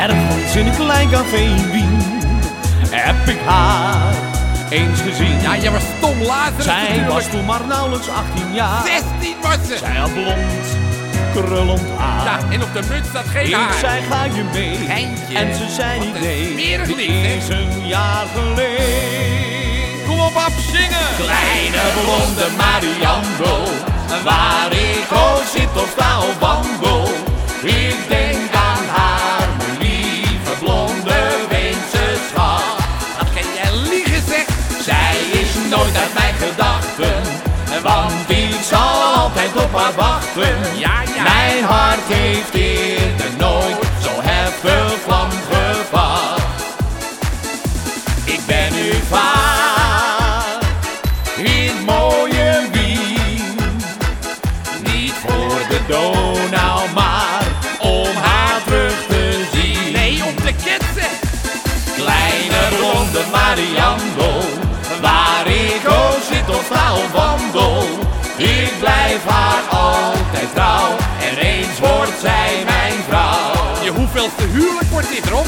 Ergens in een klein café in Wien heb ik haar eens gezien. Ja, jij was stom later Zij natuurlijk. was toen maar nauwelijks 18 jaar. 16 was ze. Zij had blond, krullend haar. Ja, en op de muts staat geen Ik haar. zei ga je mee Geintje. En ze zei Wat niet nee Dit is een jaar geleden Kom op, af zingen. Kleine blonde Marianne Waar nooit uit mijn gedachten Want ik zal altijd op haar wachten Ja, ja. Mijn hart heeft eerder nooit zo heftig vlam gevat. Ik ben nu vaak in mooie Wien. Niet voor de Donau, maar om haar terug te zien. Nee, om te ketsen. Kleine blonde Marianne, Ik blijf haar altijd trouw en eens wordt zij mijn vrouw. Je hoeveelste huwelijk wordt dit, Rob?